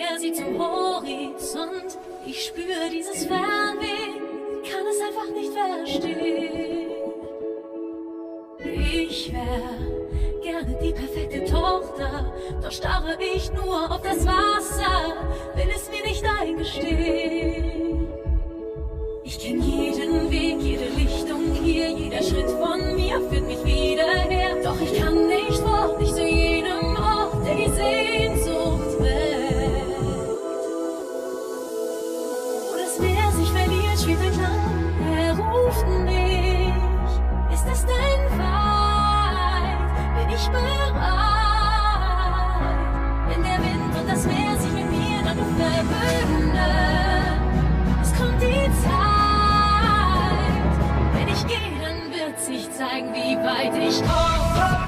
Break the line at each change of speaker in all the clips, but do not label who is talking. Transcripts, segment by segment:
er sieht zum Horizont. Ich spüre dieses Fernweh, kann es einfach nicht verstehen. Ich wär gerne die perfekte Tochter, doch starre ich nur auf das Wasser, will es mir nicht eingestehen. schwebelt an, er ruft mich. Ist es denn weit? Bin ich bereit? Wenn der Wind und das Meer sich mit mir dann verbünden, es kommt die Zeit. Wenn ich gehe, dann wird sich zeigen, wie weit ich komme.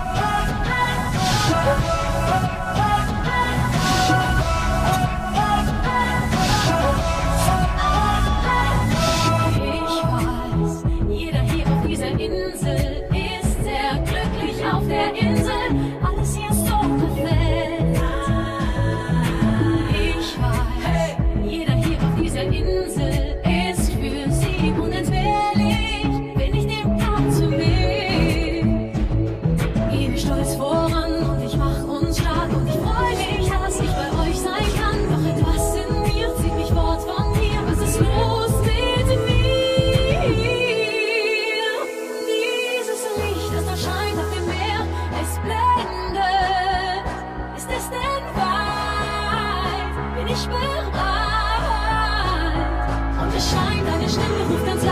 ich bereit. Und es scheint, deiner Stimme ruft ganz laut.